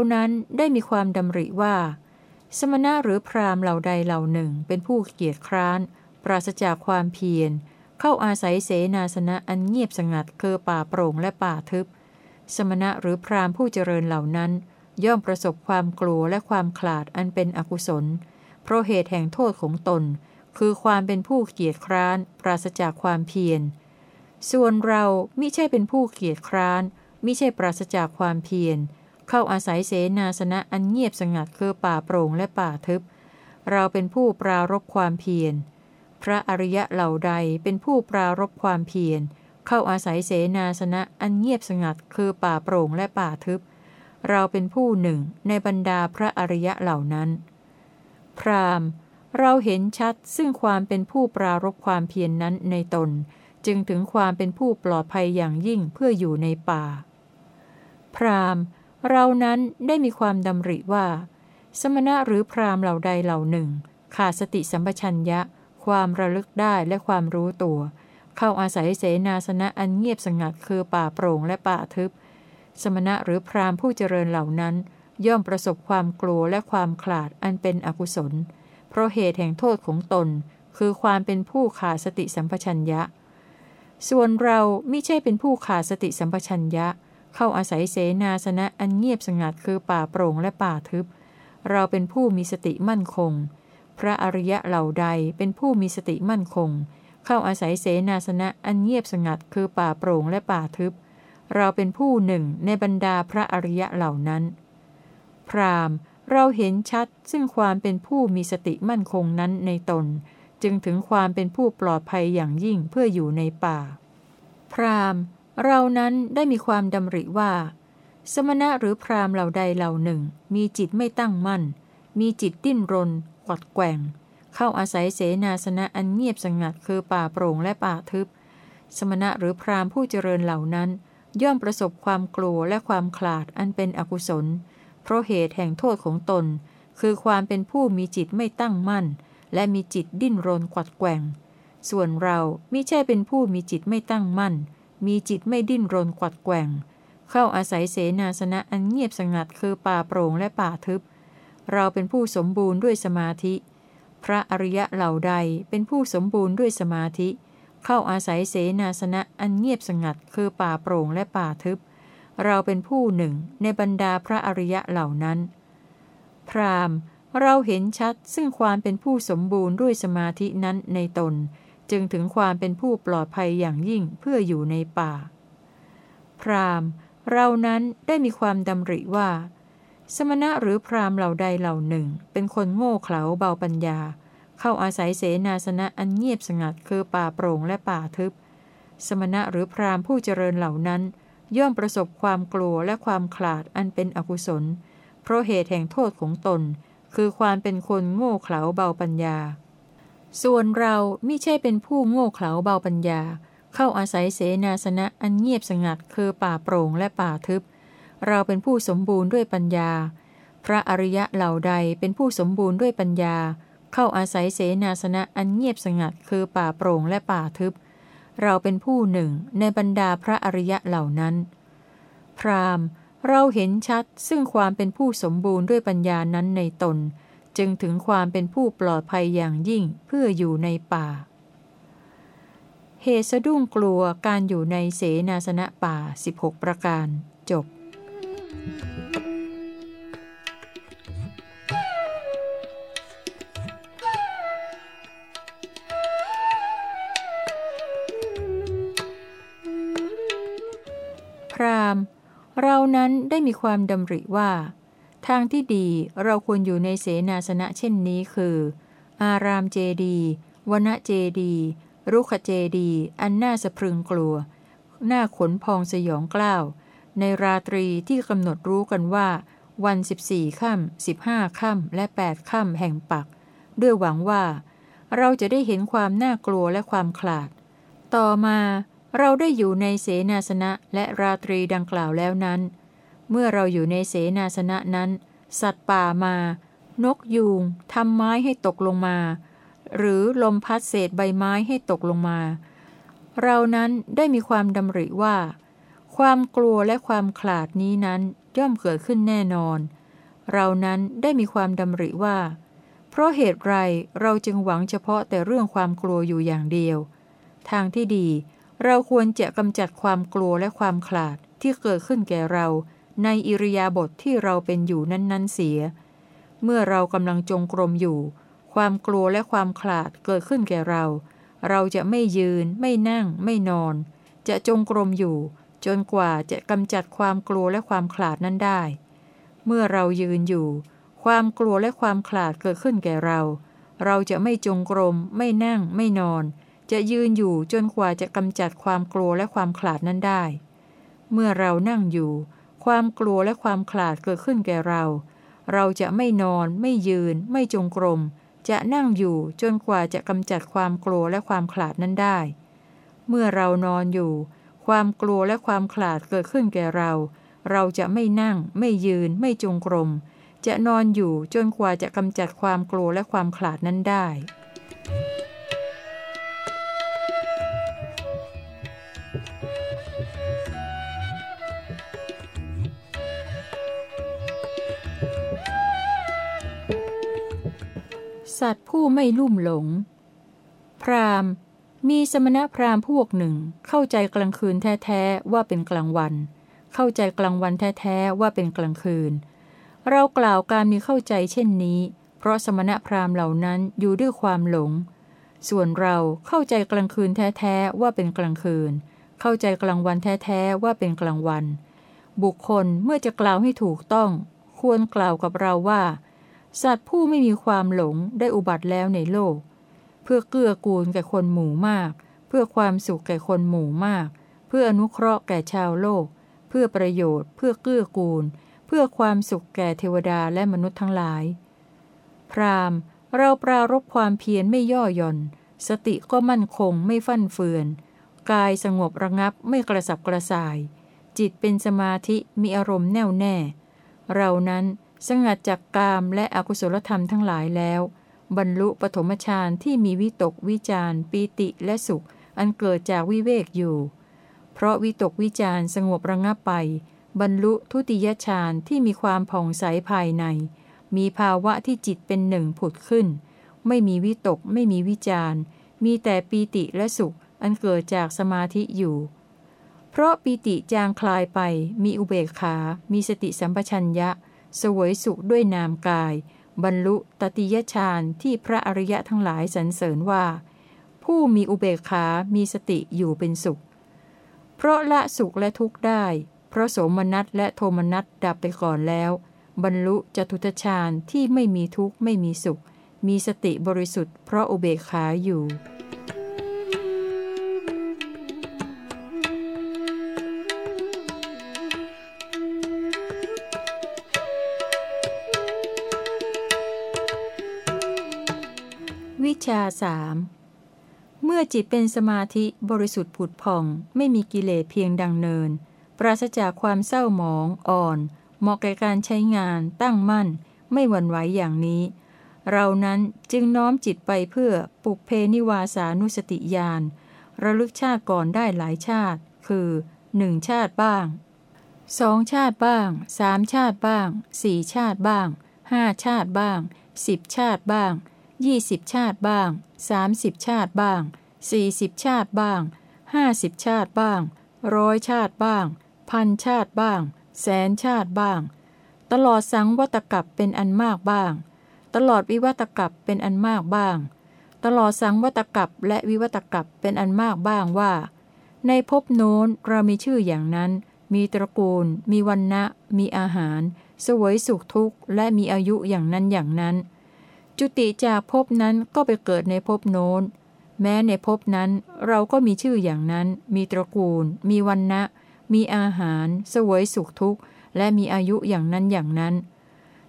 านั้นได้มีความดำริว่า สมณะหรือพราหมณ์เหล่าใดเหล่าหนึ่ง เป็นผู้เกียจคร้าน ปราศจากความเพียร เข้าอาศัยเสนาสนะอันเงียบสงัดคือป่าโปร่งและป่าทึบ สมณะหรือพราหมณ์ผู้เจริญเหล่านั้น ย่อมประสบความกลัวและความขลาดอันเป็นอกุศล เพราะเหตุแห่งโทษของตน คือความเป็นผู้เกียจคร้าน ปราศจากความเพียร ส่วนเรามิใช่เป็นผู้เกียจคร้านมิใช่ปราศจากความเพียร เข้าอาศัยเสนาสนะอันเงียบสงัดคือป่าโปร่งและป่าทึบ เราเป็นผู้ปรารบความเพียร พระอริยะเหล่าใดเป็นผู้ปรารบความเพียร เข้าอาศัยเสนาสนะอันเงียบสงัดคือป่าโปร่งและป่าทึบ เราเป็นผู้หนึ่งในบรรดาพระอริยะเหล่านั้น พรามเราเห็นชัดซึ่งความเป็นผู้ปรารบความเพียรนนั้นในตน จึงถึงความเป็นผู้ปลอดภัยอย่างยิ่งเพื่ออยู่ในป่า พราม เรานั้นได้มีความดำริว่า สมณะหรือพรามเหล่าใดเหล่าหนึ่ง ขาดสติสัมปชัญญะ ความระลึกได้และความรู้ตัว เข้าอาศัยเสนาสนะอันเงียบสงัดคือป่าโปร่งและป่าทึบ สมณะหรือพรามผู้เจริญเหล่านั้น ย่อมประสบความกลัวและความขลาดอันเป็นอกุศล เพราะเหตุแห่งโทษของตน คือความเป็นผู้ขาดสติสัมปชัญญะ ส่วนเราไม่ใช่เป็นผู้ขาดสติสัมปชัญญะเเข้าอาศัยเสนาสนะอันเงียบสงัดคือป่าโปร่งและป่าทึบ เราเป็นผู้มีสติมั่นคง พระอริยะเหล่าใดเป็นผู้มีสติมั่นคง เข้าอาศัยเสนาสนะอันเงียบสงัดคือป่าโปร่งและป่าทึบ เราเป็นผู้หนึ่งในบรรดาพระอริยะเหล่านั้น พรามเราเห็นชัดซึ่งความเป็นผู้มีสติมั่นคงนั้นในตน จึงถึงความเป็นผู้ปลอดภัยอย่างยิ่งเพื่ออยู่ในป่า พราม เรานั้นได้มีความดำริว่า สมณะหรือพราหมณ์เหล่าใดเหล่าหนึ่ง มีจิตไม่ตั้งมั่น มีจิตดิ้นรนกวัดแกว่ง เข้าอาศัยเสนาสนะอันเงียบสงัดคือป่าโปร่งและป่าทึบ สมณะหรือพราหมณ์ผู้เจริญเหล่านั้น ย่อมประสบความกลัวและความขลาดอันเป็นอกุศล เพราะเหตุแห่งโทษของตน คือความเป็นผู้มีจิตไม่ตั้งมั่น และมีจิตดิ้นรนกวัดแกว่ง ส่วนเราไมิใช่เป็นผู้มีจิตไม่ตั้งมั่น มีจิตไม่ดิ้นรนกวัดแกว่ง เข้าอาศัยเสนาสนะอันเงียบสงัดคือป่าโปร่งและป่าทึบ เราเป็นผู้สมบูรณ์ด้วยสมาธิ พระอริยะเหล่าใดเป็นผู้สมบูรณ์ด้วยสมาธิ เข้าอาศัยเสนาสนะอันเงียบสงัดคือป่าโปร่งและป่าทึบ เราเป็นผู้หนึ่งในบรรดาพระอริยะเหล่านั้น พรามเราเห็นชัดซึ่งความเป็นผู้สมบูรณ์ด้วยสมาธินั้นในตน จึงถึงความเป็นผู้ปลอดภัยอย่างยิ่งเพื่ออยู่ในป่า พรามเรานั้นได้มีความดำริว่า สมณะหรือพรามเหล่าใดเหล่าหนึ่ง เป็นคนโง่เขลาเบาปัญญา เข้าอาศัยเสนาสนะอันเงียบสงัดคือป่าโปร่งและป่าทึบ สมณะหรือพรามผู้เจริญเหล่านั้น ย่อมประสบความกลัวและความขลาดอันเป็นอกุศล เพราะเหตุแห่งโทษของตน คือความเป็นคนโง่เขลาเบาปัญญา ส่วนเราไม่ใช่เป็นผู้โง่เขลาเบาปัญญา เข้าอาศัยเสนาสนะอันเงียบสงัดคือป่าโปร่งและป่าทึบ เราเป็นผู้สมบูรณ์ด้วยปัญญา พระอริยะเหล่าใดเป็นผู้สมบูรณ์ด้วยปัญญา เข้าอาศัยเสนาสนะอันเงียบสงัดคือป่าโปร่งและป่าทึบ เราเป็นผู้หนึ่งในบรรดาพระอริยะเหล่านั้น พรามเราเห็นชัดซึ่งความเป็นผู้สมบูรณ์ด้วยปัญญานั้นในตน จึงถึงความเป็นผู้ปลอดภัยอย่างยิ่งเพื่ออยู่ในป่า เหตุสะดุ้งกลัวการอยู่ในเสนาสนะป่า 16 ประการ จบ พรามเรานั้นได้มีความดำริว่า ทางที่ดีเราควรอยู่ในเสนาสนะเช่นนี้คือ อารามเจดีวนเจดีรุขเจดีอันน่าสะพรึงกลัว หน้าขนพองสยองกล้าว ในราตรีที่กำหนดรู้กันว่า วัน14ค่ำ15ค่ำและ8ค่ำแห่งปัก ด้วยหวังว่า เราจะได้เห็นความน่ากลัวและความขลาด ต่อมาเราได้อยู่ในเสนาสนะและราตรีดังกล่าวแล้วนั้น เมื่อเราอยู่ในเสนาสนะนั้น สัตว์ป่ามา นกยูงทำไม้ให้ตกลงมา หรือลมพัดเศษใบไม้ให้ตกลงมา เรานั้นได้มีความดำริว่า ความกลัวและความขลาดนี้นั้นย่อมเกิดขึ้นแน่นอน เรานั้นได้มีความดำริว่า เพราะเหตุไรเราจึงหวังเฉพาะแต่เรื่องความกลัวอยู่อย่างเดียว ทางที่ดีเราควรจะกำจัดความกลัวและความขลาดที่เกิดขึ้นแก่เรา ในอิริยาบถทที่เราเป็นอยู่นั้น ๆ เสีย เมื่อเรากำลังจงกรมอยู่ ความกลัวและความขลาดเกิดขึ้นแก่เรา เราจะไม่ยืน ไม่นั่ง ไม่นอน จะจงกรมอยู่ จนกว่าจะกำจัดความกลัวและความขลาดนั้นได้ เมื่อเรายืนอยู่ ความกลัวและความขลาดเกิดขึ้นแก่เรา เราจะไม่จงกรม ไม่นั่ง ไม่นอน จะยืนอยู่จนกว่าจะกำจัดความกลัวและความขลาดนั้นได้ เมื่อเรานั่งอยู่ ความกลัวและความขลาดเกิดขึ้นแก่เรา เราจะไม่นอน ไม่ยืน ไม่จงกรม จะนั่งอยู่จนกว่าจะกำจัดความกลัวและความขลาดนั้นได้ เมื่อเรานอนอยู่ ความกลัวและความขลาดเกิดขึ้นแก่เรา เราจะไม่นั่ง ไม่ยืน ไม่จงกรม จะนอนอยู่จนกว่าจะกำจัดความกลัวและความขลาดนั้นได้ สัตว์ผู้ไม่ลุ่มหลง พรามมีสมณพราหมณ์พวกหนึ่ง เข้าใจกลางคืนแท้ๆว่าเป็นกลางวัน เข้าใจกลางวันแท้ๆว่าเป็นกลางคืน เรากล่าวการมีเข้าใจเช่นนี้ เพราะสมณพราหมณ์เหล่านั้นอยู่ด้วยความหลง ส่วนเราเข้าใจกลางคืนแท้ๆว่าเป็นกลางคืน เข้าใจกลางวันแท้ๆว่าเป็นกลางวัน บุคคลเมื่อจะกล่าวให้ถูกต้อง ควรกล่าวกับเราว่า สัตว์ผู้ไม่มีความหลงได้อุบัติแล้วในโลก เพื่อเกื้อกูลแก่คนหมู่มาก เพื่อความสุขแก่คนหมู่มาก เพื่ออนุเคราะห์แก่ชาวโลก เพื่อประโยชน์ เพื่อเกื้อกูล เพื่อความสุขแก่เทวดาและมนุษย์ทั้งหลาย พรามเราปรารบความเพียรไม่ย่อหย่อน สติก็มั่นคงไม่ฟั่นเฟือน กายสงบระงับไม่กระสับกระส่าย จิตเป็นสมาธิมีอารมณ์แน่วแน่ เรานั้น สงัดจากกามและอกุศลธรรมทั้งหลายแล้ว บรรลุปฐมฌานที่มีวิตกวิจารปีติและสุข อันเกิดจากวิเวกอยู่ เพราะวิตกวิจารสงบระงับไป บรรลุทุติยฌานที่มีความผ่องใสภายใน มีภาวะที่จิตเป็นหนึ่งผุดขึ้น ไม่มีวิตกไม่มีวิจารมีแต่ปีติและสุข อันเกิดจากสมาธิอยู่ เพราะปีติจางคลายไป มีอุเบกขา มีสติสัมปชัญญะ สวยสุขด้วยนามกาย บรรลุตติยฌานที่พระอริยะทั้งหลายสรรเสริญว่า ผู้มีอุเบกขา มีสติอยู่เป็นสุข เพราะละสุขและทุกข์ได้ เพราะโสมนัสและโทมนัสดับไปก่อนแล้ว บรรลุจตุตฌานที่ไม่มีทุกข์ไม่มีสุข มีสติบริสุทธิ์เพราะอุเบกขาอยู่ ชาสามเมื่อจิตเป็นสมาธิบริสุทธิ์ผุดผ่อง ไม่มีกิเลสเพียงดังเนิน ปราศจากความเศร้าหมองอ่อนเหมาะแก่การใช้งานตั้งมั่น ไม่หวั่นไหวอย่างนี้ เรานั้นจึงน้อมจิตไปเพื่อปุกเพนิวาสานุสติญาณระลึกชาติก่อนได้หลายชาติ คือหนึ่งชาติบ้างสองชาติบ้างสามชาติบ้างสี่ชาติบ้างห้าชาติบ้างสิบชาติบ้าง ยี่สิบชาติบ้างสามสิบชาติบ้างสี่สิบชาติบ้างห้าสิบชาติบ้างร้อยชาติบ้าง พันชาติบ้าง แสนชาติบ้าง ตลอดสังวัตกับเป็นอันมากบ้าง ตลอดวิวัตกับเป็นอันมากบ้าง ตลอดสังวัตกับและวิวัตกับเป็นอันมากบ้างว่า ในภพโน้นเรามีชื่ออย่างนั้น มีตระกูล มีวันนะมีอาหาร สวยสุขทุกข์ และมีอายุอย่างนั้นอย่างนั้น จุติจากภพนั้นก็ไปเกิดในภพโน้น แม้ในภพนั้นเราก็มีชื่ออย่างนั้น มีตระกูล มีวันนะมีอาหาร สวยสุขทุกข์ และมีอายุอย่างนั้นอย่างนั้น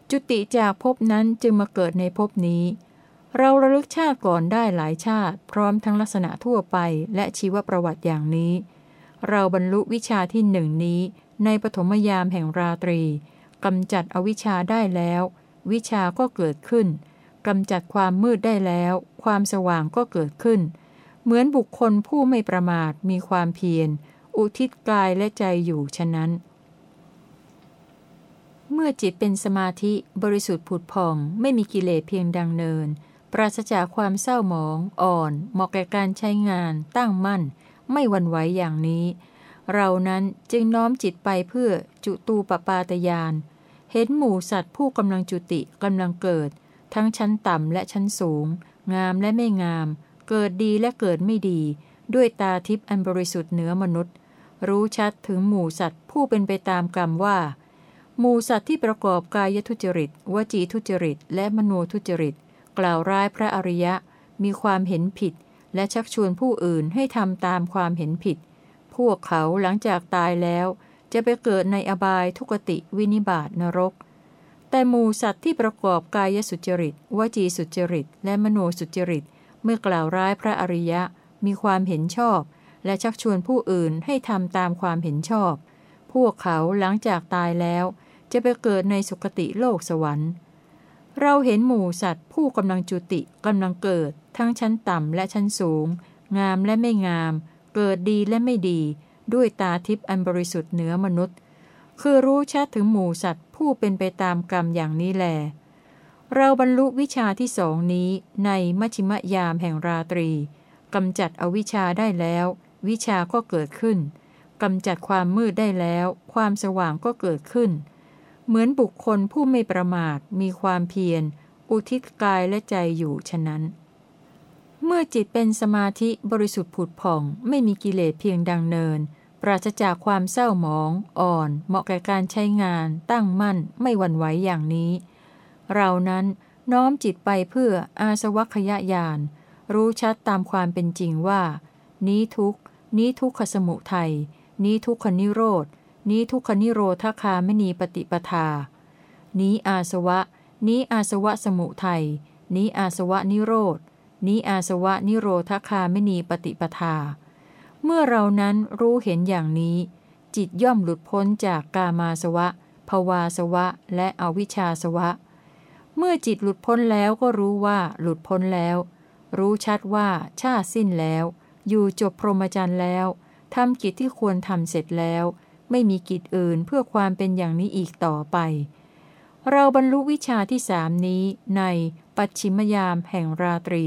จุติจากภพนั้นจึงมาเกิดในภพนี้ เราระลึกชาติก่อนได้หลายชาติ พร้อมทั้งลักษณะทั่วไปและชีวประวัติอย่างนี้ เราบรรลุวิชาที่หนึ่งนี้ ในปฐมยามแห่งราตรีกำจัดอวิชชาได้แล้ว วิชาก็เกิดขึ้น กำจัดความมืดได้แล้ว ความสว่างก็เกิดขึ้น เหมือนบุคคลผู้ไม่ประมาทมีความเพียร อุทิศกายและใจอยู่ฉะนั้น เมื่อจิตเป็นสมาธิบริสุทธิ์ผุดผ่องไม่มีกิเลสเพียงดังเนิน ปราศจากความเศร้าหมอง อ่อน เหมาะแก่การใช้งาน ตั้งมั่น ไม่วันไหวอย่างนี้ เรานั้นจึงน้อมจิตไปเพื่อจุตูปปาตยานเห็นหมู่สัตว์ผู้กำลังจุติกำลังเกิด ทั้งชั้นต่ำและชั้นสูง งามและไม่งาม เกิดดีและเกิดไม่ดี ด้วยตาทิพย์อันบริสุทธิ์เหนือมนุษย์ รู้ชัดถึงหมู่สัตว์ผู้เป็นไปตามกรรมว่า หมูสัตว์ที่ประกอบกายทุจริต วจีทุจริต และมโนทุจริต กล่าวร้ายพระอริยะ มีความเห็นผิด และชักชวนผู้อื่นให้ทำตามความเห็นผิด พวกเขาหลังจากตายแล้ว จะไปเกิดในอบายทุกติวินิบาตนรก แต่หมูสัตว์ที่ประกอบกายสุจริต วจีสุจริต และมโนสุจริต เมื่อกล่าวร้ายพระอริยะ มีความเห็นชอบ และชักชวนผู้อื่นให้ทำตามความเห็นชอบ พวกเขาหลังจากตายแล้ว จะไปเกิดในสุคติโลกสวรรค์ เราเห็นหมู่สัตว์ ผู้กำลังจุติกำลังเกิด ทั้งชั้นต่ำและชั้นสูง งามและไม่งาม เกิดดีและไม่ดี ด้วยตาทิพย์อันบริสุทธิ์เหนือมนุษย์ คือรู้ชัดถึงหมู่สัตว์ผู้เป็นไปตามกรรมอย่างนี้แล เราบรรลุวิชาที่สองนี้ในมัชิมยามแห่งราตรีกำจัดอวิชชาได้แล้ว วิชาก็เกิดขึ้นกำจัดความมืดได้แล้ว ความสว่างก็เกิดขึ้น เหมือนบุคคลผู้ไม่ประมาทมีความเพียร อุทิศกายและใจอยู่ฉะนั้น เมื่อจิตเป็นสมาธิบริสุทธิ์ผุดผ่อง ไม่มีกิเลสเพียงดังเนิน ปราศจากความเศร้าหมอง อ่อน เหมาะแก่การใช้งาน ตั้งมั่น ไม่หวั่นไหวอย่างนี้ เรานั้นน้อมจิตไปเพื่ออาสวัคยญาณรู้ชัดตามความเป็นจริงว่า นี้ทุกนี้ทุกขสมุทัยนี้ทุกขนิโรธนี้ทุกขนิโรธคาไม่นีปฏิปทา นี้อาสวะ นี้อาสวะสมุทัยนี้อาสวะนิโรธนี้อาสวะนิโรธคาไม่นีปฏิปทา เมื่อเรานั้นรู้เห็นอย่างนี้ จิตย่อมหลุดพ้นจากกามาสวะภวาสวะ และอวิชชาสวะ เมื่อจิตหลุดพ้นแล้วก็รู้ว่าหลุดพ้นแล้ว รู้ชัดว่าชาสิ้นแล้ว อยู่จบพรหมจรรย์แล้วทำกิจที่ควรทำเสร็จแล้ว ไม่มีกิจอื่นเพื่อความเป็นอย่างนี้อีกต่อไป เราบรรลุวิชาที่สามนี้ในปัจฉิมยามแห่งราตรี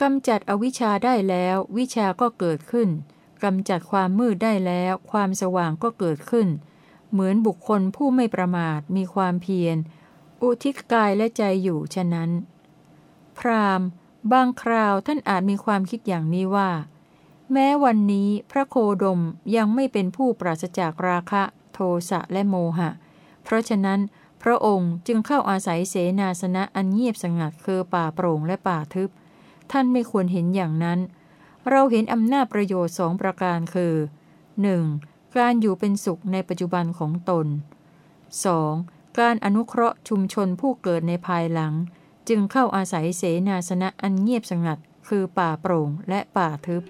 กำจัดอวิชชาได้แล้ว วิชาก็เกิดขึ้นกำจัดความมืดได้แล้ว ความสว่างก็เกิดขึ้น เหมือนบุคคลผู้ไม่ประมาทมีความเพียร อุทิศกายและใจอยู่ฉะนั้น พรามบางคราวท่านอาจมีความคิดอย่างนี้ว่า แม้วันนี้พระโคดมยังไม่เป็นผู้ปราศจากราคะโทสะและโมหะ เพราะฉะนั้นพระองค์จึงเข้าอาศัยเสนาสนะอันเงียบสงัดคือป่าโปร่งและป่าทึบ ท่านไม่ควรเห็นอย่างนั้น เราเห็นอำนาจประโยชน์สองประการคือ 1. การอยู่เป็นสุขในปัจจุบันของตน 2. การอนุเคราะห์ชุมชนผู้เกิดในภายหลัง จึงเข้าอาศัยเสนาสนะอันเงียบสงัด คือป่าโปร่งและป่าทึบ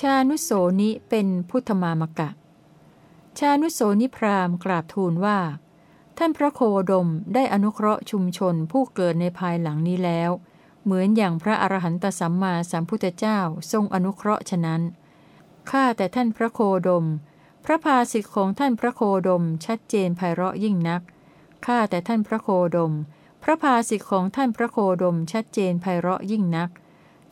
ชานุโสนิเป็นพุทธมามกะ ชานุโสนิพรามกราบทูลว่า ท่านพระโคดมได้อนุเคราะห์ชุมชนผู้เกิดในภายหลังนี้แล้ว เหมือนอย่างพระอรหันตสัมมาสัมพุทธเจ้าทรงอนุเคราะห์ฉะนั้น ข้าแต่ท่านพระโคดม พระภาสิทธิของท่านพระโคดมชัดเจนไพเราะยิ่งนัก ข้าแต่ท่านพระโคดม พระภาสิทธิของท่านพระโคดมชัดเจนไพเราะยิ่งนัก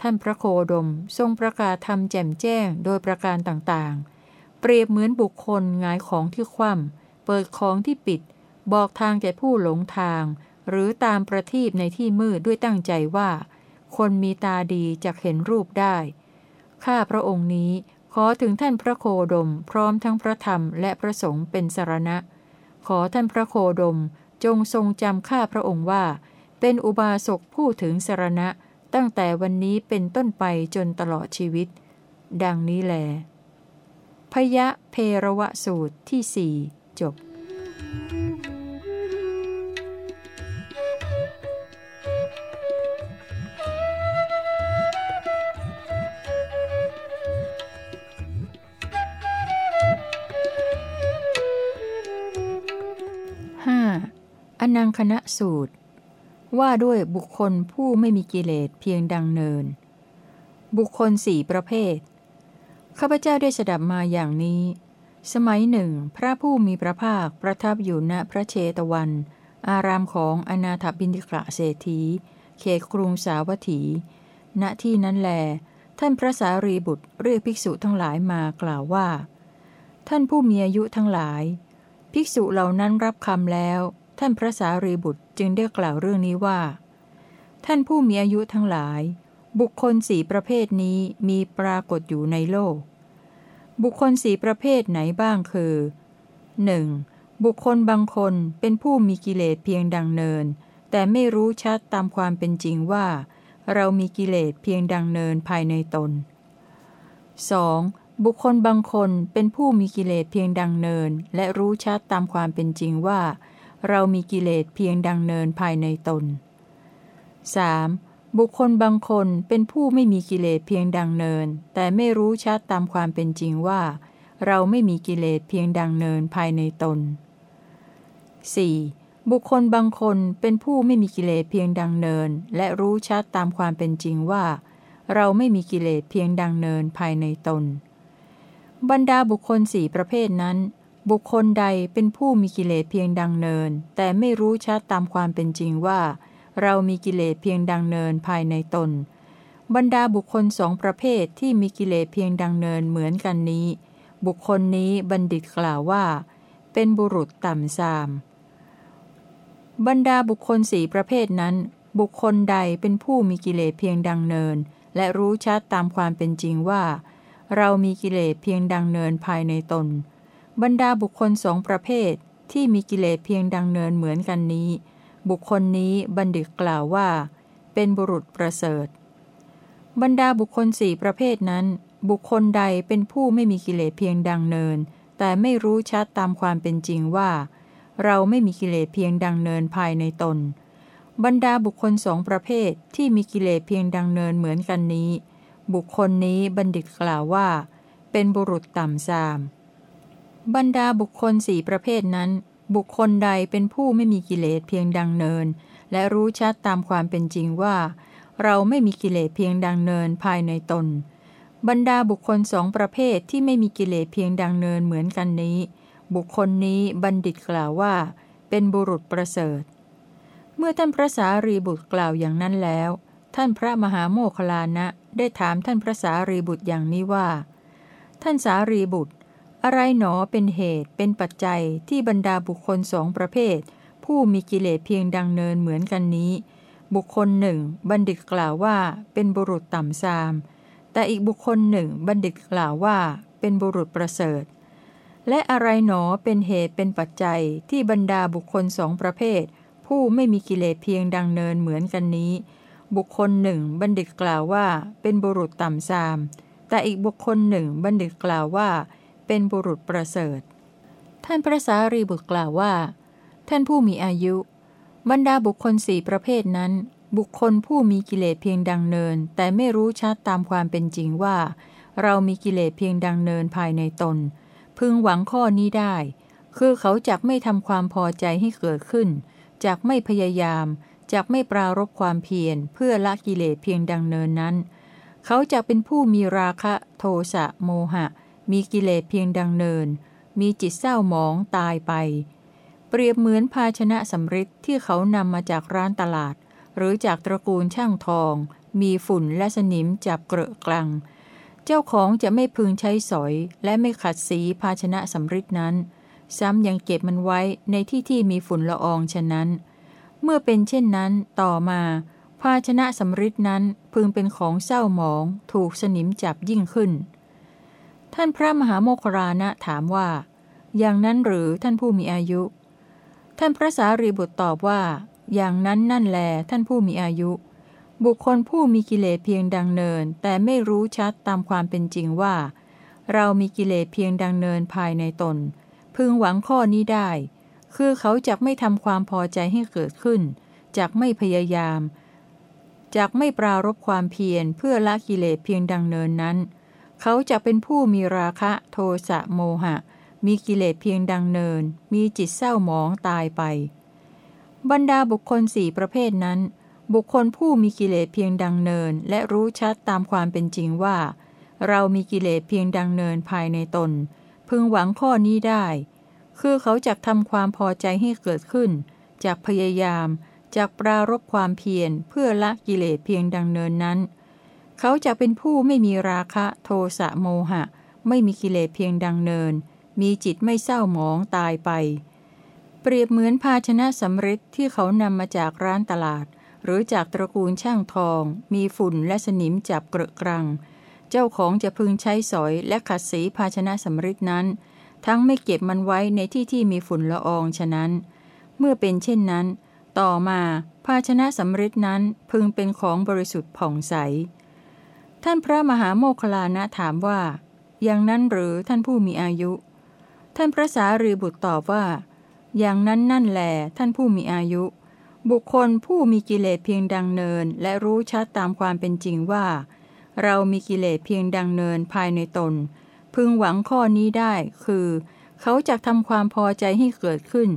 ท่านพระโคดมทรงประกาศธรรมแจ่มแจ้งโดยประการต่างๆ เปรียบเหมือนบุคคลงายของที่คว่ำเปิดของที่ปิด บอกทางแก่ผู้หลงทาง หรือตามประทีปในที่มืดด้วยตั้งใจว่า คนมีตาดีจะเห็นรูปได้ ข้าพระองค์นี้ขอถึงท่านพระโคดมพร้อมทั้งพระธรรมและพระสงฆ์เป็นสารณะ ขอท่านพระโคดมจงทรงจำข้าพระองค์ว่า เป็นอุบาสกผู้ถึงสารณะ ตั้งแต่วันนี้เป็นต้นไปจนตลอดชีวิต ดังนี้แล พยะเพรวะสูตรที่สี่จบอนังคณะสูตร ว่าด้วยบุคคลผู้ไม่มีกิเลสเพียงดังเนิน บุคคลสี่ประเภท ข้าพเจ้าได้สดับมาอย่างนี้ สมัยหนึ่ง พระผู้มีพระภาคประทับอยู่ณพระเชตวัน อารามของอนาถบินทิกะเศรษฐี เขตกรุงสาวัตถี ณที่นั้นแล ท่านพระสารีบุตรเรียกภิกษุทั้งหลายมากล่าวว่า ท่านผู้มีอายุทั้งหลาย ภิกษุเหล่านั้นรับคำแล้ว ท่านพระสารีบุตรจึงได้กล่าวเรื่องนี้ว่า ท่านผู้มีอายุทั้งหลาย บุคคลสี่ประเภทนี้มีปรากฏอยู่ในโลก บุคคลสี่ประเภทไหนบ้างคือ 1. บุคคลบางคนเป็นผู้มีกิเลสเพียงดังเนิน แต่ไม่รู้ชัดตามความเป็นจริงว่า เรามีกิเลสเพียงดังเนินภายในตน 2. บุคคลบางคนเป็นผู้มีกิเลสเพียงดังเนิน และรู้ชัดตามความเป็นจริงว่า เรามีกิเลสเพียงดังเนินภายในตน 3. บุคคลบางคนเป็นผู้ไม่มีกิเลสเพียงดังเนิน แต่ไม่รู้ชัดตามความเป็นจริงว่า เราไม่มีกิเลสเพียงดังเนินภายในตน 4. บุคคลบางคนเป็นผู้ไม่มีกิเลสเพียงดังเนิน และรู้ชัดตามความเป็นจริงว่า เราไม่มีกิเลสเพียงดังเนินภายในตน บรรดาบุคคลสี่ประเภทนั้น บุคคลใดเป็นผู้มีกิเลสเพียงดังเนิน แต่ไม่รู้ชัดตามความเป็นจริงว่า เรามีกิเลสเพียงดังเนินภายในตน บรรดาบุคคลสองประเภทที่มีกิเลสเพียงดังเนินเหมือนกันนี้ บุคคลนี้บัณฑิตกล่าวว่า เป็นบุรุษต่ำซาม บรรดาบุคคลสี่ประเภทนั้น บุคคลใดเป็นผู้มีกิเลสเพียงดังเนิน และรู้ชัดตามความเป็นจริงว่า เรามีกิเลสเพียงดังเนินภายในตน บรรดาบุคคลสองประเภทที่มีกิเลสเพียงดังเนินเหมือนกันนี้ บุคคลนี้บัณฑิตกล่าวว่า เป็นบุรุษประเสริฐ บรรดาบุคคลสี่ประเภทนั้น บุคคลใดเป็นผู้ไม่มีกิเลสเพียงดังเนิน แต่ไม่รู้ชัดตามความเป็นจริงว่า เราไม่มีกิเลสเพียงดังเนินภายในตน บรรดาบุคคลสองประเภทที่มีกิเลสเพียงดังเนินเหมือนกันนี้ บุคคลนี้บัณฑิตกล่าวว่า เป็นบุรุษต่ำซาม บรรดาบุคคลสี่ประเภทนั้น บุคคลใดเป็นผู้ไม่มีกิเลสเพียงดังเนิน และรู้ชัดตามความเป็นจริงว่า เราไม่มีกิเลสเพียงดังเนินภายในตน บรรดาบุคคลสองประเภทที่ไม่มีกิเลสเพียงดังเนินเหมือนกันนี้ บุคคลนี้บัณฑิตกล่าวว่า เป็นบุรุษประเสริฐ เมื่อท่านพระสารีบุตรกล่าวอย่างนั้นแล้ว ท่านพระมหาโมคลานะได้ถามท่านพระสารีบุตรอย่างนี้ว่า ท่านสารีบุตร อะไรหนอเป็นเหตุเป็นปัจจัยที่บรรดาบุคคลสองประเภท ผู้มีกิเลสเพียงดังเนินเหมือนกันนี้ บุคคลหนึ่ง บัณฑิตกล่าวว่าเป็นบุรุษต่ำซาม แต่อีกบุคคลหนึ่ง บัณฑิตกล่าวว่าเป็นบุรุษประเสริฐ และอะไรหนอเป็นเหตุเป็นปัจจัยที่บรรดาบุคคลสองประเภท ผู้ไม่มีกิเลสเพียงดังเนินเหมือนกันนี้ บุคคลหนึ่ง บัณฑิตกล่าวว่าเป็นบุรุษต่ำซาม แต่อีกบุคคลหนึ่ง บัณฑิตกล่าวว่าเเป็นบุรุษประเสริฐ ท่านพระสารีบุตรกล่าวว่า ท่านผู้มีอายุ บรรดาบุคคลสี่ประเภทนั้น บุคคลผู้มีกิเลสเพียงดังเนิน แต่ไม่รู้ชัดตามความเป็นจริงว่า เรามีกิเลสเพียงดังเนินภายในตน พึงหวังข้อนี้ได้ คือเขาจักไม่ทำความพอใจให้เกิดขึ้นจักไม่พยายามจักไม่ปรารบความเพียรเพื่อละกิเลสเพียงดังเนินนั้น เขาจะเป็นผู้มีราคะ โทสะโมหะ มีกิเลสเพียงดังเนิน มีจิตเศร้าหมองตายไป เปรียบเหมือนภาชนะสำริดที่เขานำมาจากร้านตลาด หรือจากตระกูลช่างทอง มีฝุ่นและสนิมจับเกลอะกลัง เจ้าของจะไม่พึงใช้สอย และไม่ขัดสีภาชนะสำริดนั้น ซ้ำยังเก็บมันไว้ในที่ที่มีฝุ่นละอองฉะนั้น เมื่อเป็นเช่นนั้นต่อมาภาชนะสำริดนั้นพึงเป็นของเศร้าหมอง ถูกสนิมจับยิ่งขึ้น ท่านพระมหาโมครานะถามว่า อย่างนั้นหรือท่านผู้มีอายุ ท่านพระสารีบุตรตอบว่า อย่างนั้นนั่นแลท่านผู้มีอายุ บุคคลผู้มีกิเลสเพียงดังเนิน แต่ไม่รู้ชัดตามความเป็นจริงว่า เรามีกิเลสเพียงดังเนินภายในตน พึงหวังข้อนี้ได้ คือเขาจะไม่ทำความพอใจให้เกิดขึ้นจากไม่พยายามจากไม่ปรารบความเพียรเพื่อละกิเลสเพียงดังเนินนั้น เขาจะเป็นผู้มีราคะโทสะโมหะ มีกิเลสเพียงดังเนิน มีจิตเศร้าหมองตายไป บรรดาบุคคลสี่ประเภทนั้น บุคคลผู้มีกิเลสเพียงดังเนิน และรู้ชัดตามความเป็นจริงว่า เรามีกิเลสเพียงดังเนินภายในตน พึงหวังข้อนี้ได้ คือเขาจะทำความพอใจให้เกิดขึ้น จากพยายามจากปรารบความเพียรเพื่อละกิเลสเพียงดังเนินนั้น เขาจะเป็นผู้ไม่มีราคะโทสะโมหะ ไม่มีกิเลสเพียงดังเนิน มีจิตไม่เศร้าหมองตายไป เปรียบเหมือนภาชนะสำริดที่เขานำมาจากร้านตลาด หรือจากตระกูลช่างทอง มีฝุ่นและสนิมจับเกระกรัง เจ้าของจะพึงใช้สอยและขัดสีภาชนะสำริดนั้น ทั้งไม่เก็บมันไว้ในที่ที่มีฝุ่นละอองฉะนั้น เมื่อเป็นเช่นนั้น ต่อมาภาชนะสำริดนั้นพึงเป็นของบริสุทธิ์ผ่องใส ท่านพระมหาโมคลานะถามว่า อย่างนั้นหรือท่านผู้มีอายุ ท่านพระสารีบุตรตอบว่า อย่างนั้นนั่นแหลท่านผู้มีอายุ บุคคลผู้มีกิเลสเพียงดังเนิน และรู้ชัดตามความเป็นจริงว่า เรามีกิเลสเพียงดังเนินภายในตน พึงหวังข้อนี้ได้ คือ เขาจะทำความพอใจให้เกิดขึ้น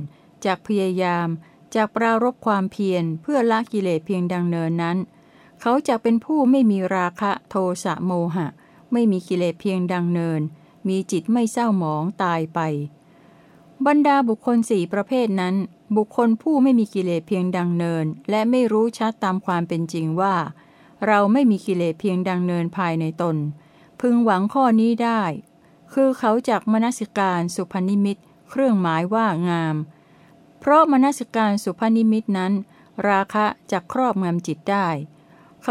จากพยายาม จากปรารบความเพียรเพื่อละกิเลสเพียงดังเนินนั้น เขาจะเป็นผู้ไม่มีราคะโทสะโมหะ ไม่มีกิเลสเพียงดังเนิน มีจิตไม่เศร้าหมองตายไป บรรดาบุคคลสี่ประเภทนั้น บุคคลผู้ไม่มีกิเลสเพียงดังเนิน และไม่รู้ชัดตามความเป็นจริงว่า เราไม่มีกิเลสเพียงดังเนินภายในตน พึงหวังข้อนี้ได้ คือเขาจากมนสิการสุพนิมิตเครื่องหมายว่างาม เพราะมนสิการสุพนิมิตนั้น ราคะจะครอบงำจิตได้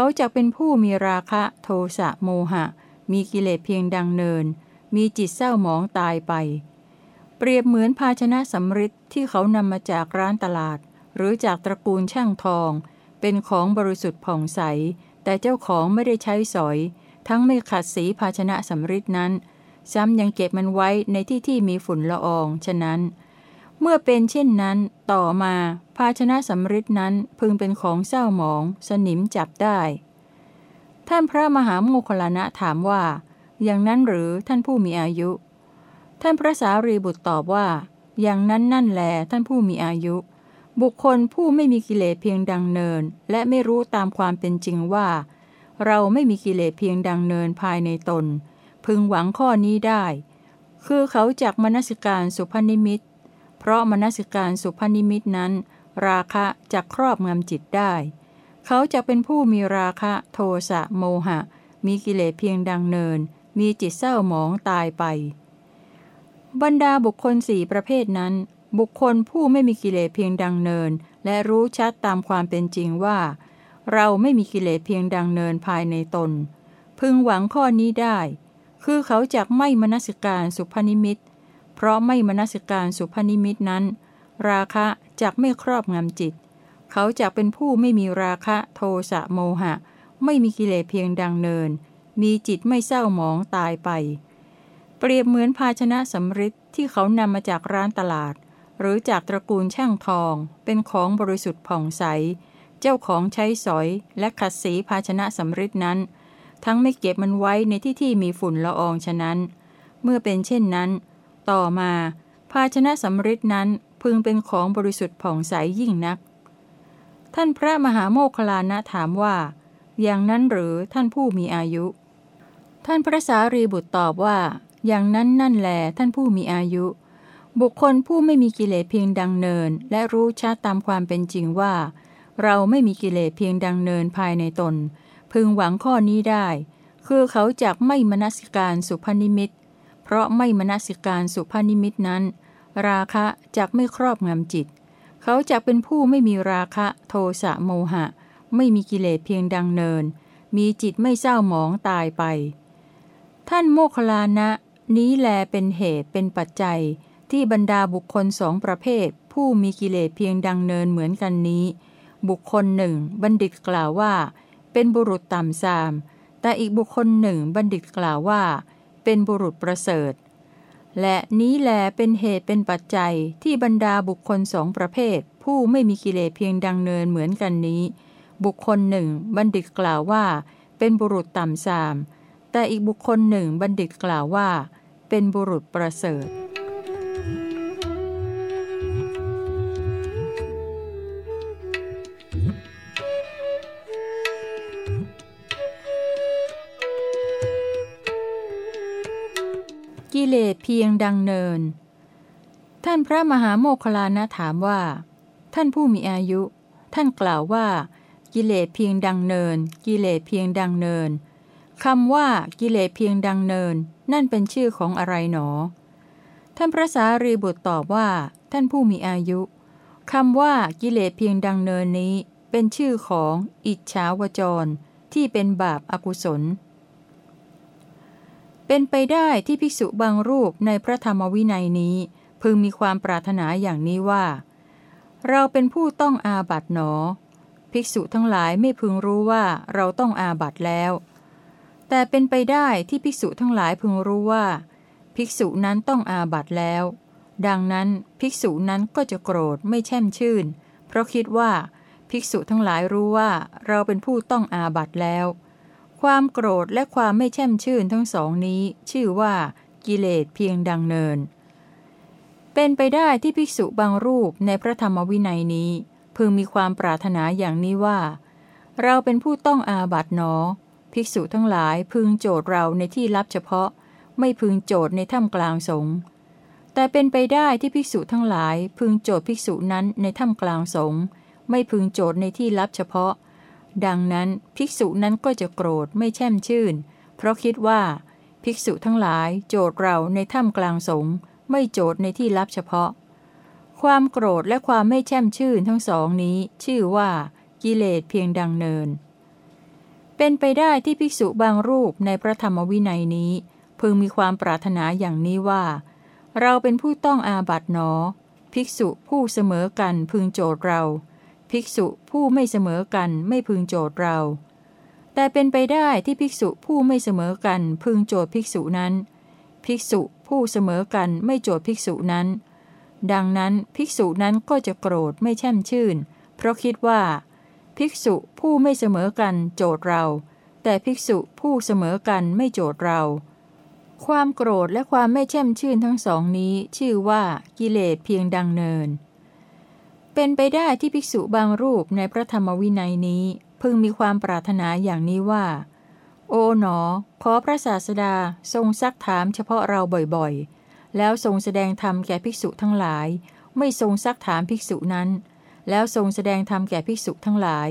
เขาจะเป็นผู้มีราคะโทสะโมหะ มีกิเลสเพียงดังเนิน มีจิตเศร้าหมองตายไป เปรียบเหมือนภาชนะสำริดที่เขานำมาจากร้านตลาด หรือจากตระกูลช่างทอง เป็นของบริสุทธิ์ผ่องใส แต่เจ้าของไม่ได้ใช้สอย ทั้งไม่ขัดสีภาชนะสำริดนั้น ซ้ำยังเก็บมันไว้ในที่ที่มีฝุ่นละออง ฉะนั้น เมื่อเป็นเช่นนั้น ต่อมาภาชนะสำริดนั้นพึงเป็นของเศร้าหมอง สนิมจับได้ ท่านพระมหาโมคลานะถามว่า อย่างนั้นหรือท่านผู้มีอายุ ท่านพระสารีบุตรตอบว่า อย่างนั้นนั่นแลท่านผู้มีอายุ บุคคลผู้ไม่มีกิเลสเพียงดังเนิน และไม่รู้ตามความเป็นจริงว่า เราไม่มีกิเลสเพียงดังเนินภายในตน พึงหวังข้อนี้ได้ คือเขาจากมนสิการสุพนิมิต ราะมนสิการสุพนิมิตนั้น ราคะจะครอบงำจิตได้ เขาจะเป็นผู้มีราคะโทสะโมหะ มีกิเลสเพียงดังเนิน มีจิตเศร้าหมองตายไป บรรดาบุคคลสี่ประเภทนั้น บุคคลผู้ไม่มีกิเลสเพียงดังเนิน และรู้ชัดตามความเป็นจริงว่า เราไม่มีกิเลสเพียงดังเนินภายในตน พึงหวังข้อนี้ได้ คือเขาจักไม่มนสิการสุภนิมิต เพราะไม่มนสิการสุภนิมิตนั้น ราคะจักไม่ครอบงำจิต เขาจะเป็นผู้ไม่มีราคะโทสะโมหะ ไม่มีกิเลสเพียงดังเนิน มีจิตไม่เศร้าหมองตายไป เปรียบเหมือนภาชนะสำริดที่เขานำมาจากร้านตลาด หรือจากตระกูลช่างทอง เป็นของบริสุทธิ์ผ่องใส เจ้าของใช้สอย และขัดสีภาชนะสำริดนั้น ทั้งไม่เก็บมันไว้ในที่ที่มีฝุ่นละอองฉะนั้น เมื่อเป็นเช่นนั้น ต่อมา ภาชนะสำริดนั้นพึงเป็นของบริสุทธิ์ผ่องใสยิ่งนัก ท่านพระมหาโมคลานะถามว่า อย่างนั้นหรือท่านผู้มีอายุ ท่านพระสารีบุตรตอบว่า อย่างนั้นนั่นแหลท่านผู้มีอายุ บุคคลผู้ไม่มีกิเลสเพียงดังเนิน และรู้ชัดตามความเป็นจริงว่า เราไม่มีกิเลสเพียงดังเนินภายในตน พึงหวังข้อนี้ได้ คือเขาจากไม่มนสิการสุพนิมิต เพราะไม่มนสิการสุพนิมิตนั้น ราคะจากไม่ครอบงำจิต เขาจะเป็นผู้ไม่มีราคะโทสะโมหะ ไม่มีกิเลสเพียงดังเนิน มีจิตไม่เศร้าหมองตายไป ท่านโมคคลานะ นี้แลเป็นเหตุเป็นปัจจัย ที่บรรดาบุคคลสองประเภท ผู้มีกิเลสเพียงดังเนินเหมือนกันนี้ บุคคลหนึ่ง บัณฑิตกล่าวว่า เป็นบุรุษต่ำซาม แต่อีกบุคคลหนึ่งบัณฑิตกล่าวว่า เป็นบุรุษประเสริฐ และนี้แลเป็นเหตุเป็นปัจจัยที่บรรดาบุคคลสองประเภท ผู้ไม่มีกิเลสเพียงดังเนินเหมือนกันนี้ บุคคลหนึ่งบัณฑิตกล่าวว่า เป็นบุรุษต่ำสาม แต่อีกบุคคลหนึ่งบัณฑิตกล่าวว่า เป็นบุรุษประเสริฐ เลสเพียงดังเนิน ท่านพระมหาโมคคลานะถามว่า ท่านผู้มีอายุ ท่านกล่าวว่า กิเลสเพียงดังเนิน กิเลสเพียงดังเนินคำว่ากิเลสเพียงดังเนิน นั่นเป็นชื่อของอะไรหนอ ท่านพระสารีบุตรตอบว่า ท่านผู้มีอายุคำว่ากิเลสเพียงดังเนินนี้ เป็นชื่อของอิจฉาวจร ที่เป็นบาปอากุศล เป็นไปได้ที่ภิกษุบางรูปในพระธรรมวินัยนี้ พึงมีความปรารถนาอย่างนี้ว่า เราเป็นผู้ต้องอาบัตหนอ ภิกษุทั้งหลายไม่พึงรู้ว่าเราต้องอาบัตแล้ว แต่เป็นไปได้ที่ภิกษุทั้งหลายพึงรู้ว่า ภิกษุนั้นต้องอาบัตแล้ว ดังนั้นภิกษุนั้นก็จะโกรธไม่แช่มชื่น เพราะคิดว่า ภิกษุทั้งหลายรู้ว่าเราเป็นผู้ต้องอาบัตแล้ว ความโกรธและความไม่แช่มชื่นทั้งสองนี้ ชื่อว่ากิเลสเพียงดังเนิน เป็นไปได้ที่ภิกษุบางรูปในพระธรรมวินัยนี้ พึงมีความปรารถนาอย่างนี้ว่า เราเป็นผู้ต้องอาบัตหนอ ภิกษุทั้งหลายพึงโจทย์เราในที่ลับเฉพาะ ไม่พึงโจทย์ในถ้ำกลางสงฆ์แต่เป็นไปได้ที่ภิกษุทั้งหลาย พึงโจทย์ภิกษุนั้นในถ้ำกลางสงฆ์ไม่พึงโจทย์ในที่ลับเฉพาะ ดังนั้นภิกษุนั้นก็จะโกรธไม่แช่มชื่น เพราะคิดว่า ภิกษุทั้งหลายโจทย์เราในถ้ำกลางสงฆ์ไม่โจทย์ในที่ลับเฉพาะ ความโกรธและความไม่แช่มชื่นทั้งสองนี้ ชื่อว่ากิเลสเพียงดังเนิน เป็นไปได้ที่ภิกษุบางรูปในพระธรรมวินัยนี้ พึงมีความปรารถนาอย่างนี้ว่า เราเป็นผู้ต้องอาบัตหนอ ภิกษุผู้เสมอกันพึงโจทย์เรา ภิกษุผู้ไม่เสมอกันไม่พึงโจทย์เรา แต่เป็นไปได้ที่ภิกษุผู้ไม่เสมอกันพึงโจทย์ภิกษุนั้น ภิกษุผู้เสมอกันไม่โจทย์ภิกษุนั้น ดังนั้นภิกษุนั้นก็จะโกรธไม่แช่มชื่น เพราะคิดว่า ภิกษุผู้ไม่เสมอกันโจทย์เรา แต่ภิกษุผู้เสมอกันไม่โจทย์เรา ความโกรธและความไม่แช่มชื่นทั้งสองนี้ ชื่อว่ากิเลสเพียงดังเนิน เป็นไปได้ที่ภิกษุบางรูปในพระธรรมวินัยนี้ พึงมีความปรารถนาอย่างนี้ว่า โอ๋หนอ ขอพระศาสดาทรงซักถามเฉพาะเราบ่อยๆ แล้วทรงแสดงธรรมแก่ภิกษุทั้งหลาย ไม่ทรงซักถามภิกษุนั้น แล้วทรงแสดงธรรมแก่ภิกษุทั้งหลาย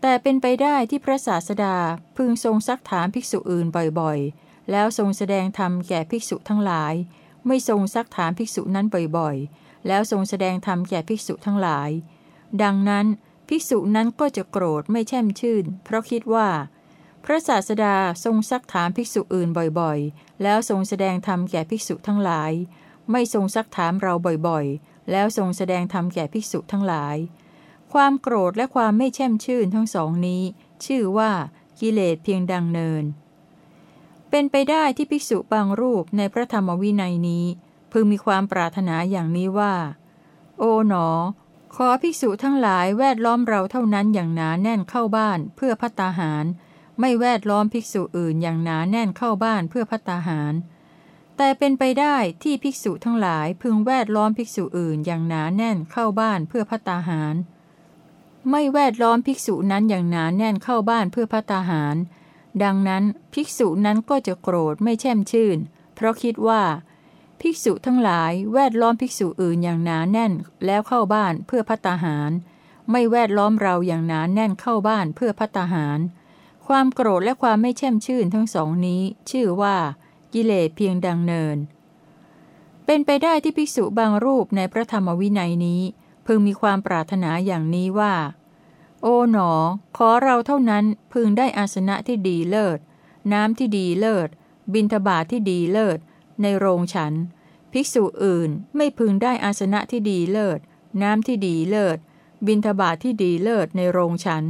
แต่เป็นไปได้ที่พระศาสดาพึงทรงซักถามภิกษุอื่นบ่อยๆ แล้วทรงแสดงธรรมแก่ภิกษุทั้งหลาย ไม่ทรงซักถามภิกษุนั้นบ่อยๆ แล้วทรงแสดงธรรมแก่ภิกษุทั้งหลาย ดังนั้นภิกษุนั้นก็จะโกรธไม่แช่มชื่น เพราะคิดว่า พระศาสดาทรงซักถามภิกษุอื่นบ่อยๆ แล้วทรงแสดงธรรมแก่ภิกษุทั้งหลาย ไม่ทรงซักถามเราบ่อยๆ แล้วทรงแสดงธรรมแก่ภิกษุทั้งหลาย ความโกรธและความไม่แช่มชื่นทั้งสองนี้ ชื่อว่ากิเลสเพียงดังเนิน เป็นไปได้ที่ภิกษุบางรูปในพระธรรมวินัยนี้ พึงมีความปรารถนาอย่างนี้ว่า โอ๋หนอ ขอภิกษุทั้งหลายแวดล้อมเราเท่านั้นอย่างหนาแน่นเข้าบ้านเพื่อพัตตาหาร ไม่แวดล้อมภิกษุอื่นอย่างหนาแน่นเข้าบ้านเพื่อพัตตาหาร แต่เป็นไปได้ที่ภิกษุทั้งหลายพึงแวดล้อมภิกษุอื่นอย่างหนาแน่นเข้าบ้านเพื่อพัตตาหาร ไม่แวดล้อมภิกษุนั้นอย่างหนาแน่นเข้าบ้านเพื่อพัตตาหาร ดังนั้นภิกษุนั้นก็จะโกรธไม่แช่มชื่น เพราะคิดว่า ภิกษุทั้งหลายแวดล้อมภิกษุอื่นอย่างหนาแน่นแล้วเข้าบ้านเพื่อพัตาหาร ไม่แวดล้อมเราอย่างหนาแน่นเข้าบ้านเพื่อพัตาหาร ความโกรธและความไม่แช่มชื่นทั้งสองนี้ ชื่อว่า กิเลสเพียงดังเนิน เป็นไปได้ที่ภิกษุบางรูปในพระธรรมวินัยนี้ พึงมีความปรารถนาอย่างนี้ว่า โอหนอ ขอเราเท่านั้นพึงได้อาสนะที่ดีเลิศ น้ำที่ดีเลิศ บิณฑบาตที่ดีเลิศ ในโรงฉัน ภิกษุอื่นไม่พึงได้อาสนะที่ดีเลิศ น้ำที่ดีเลิศ บิณฑบาตที่ดีเลิศในโรงฉัน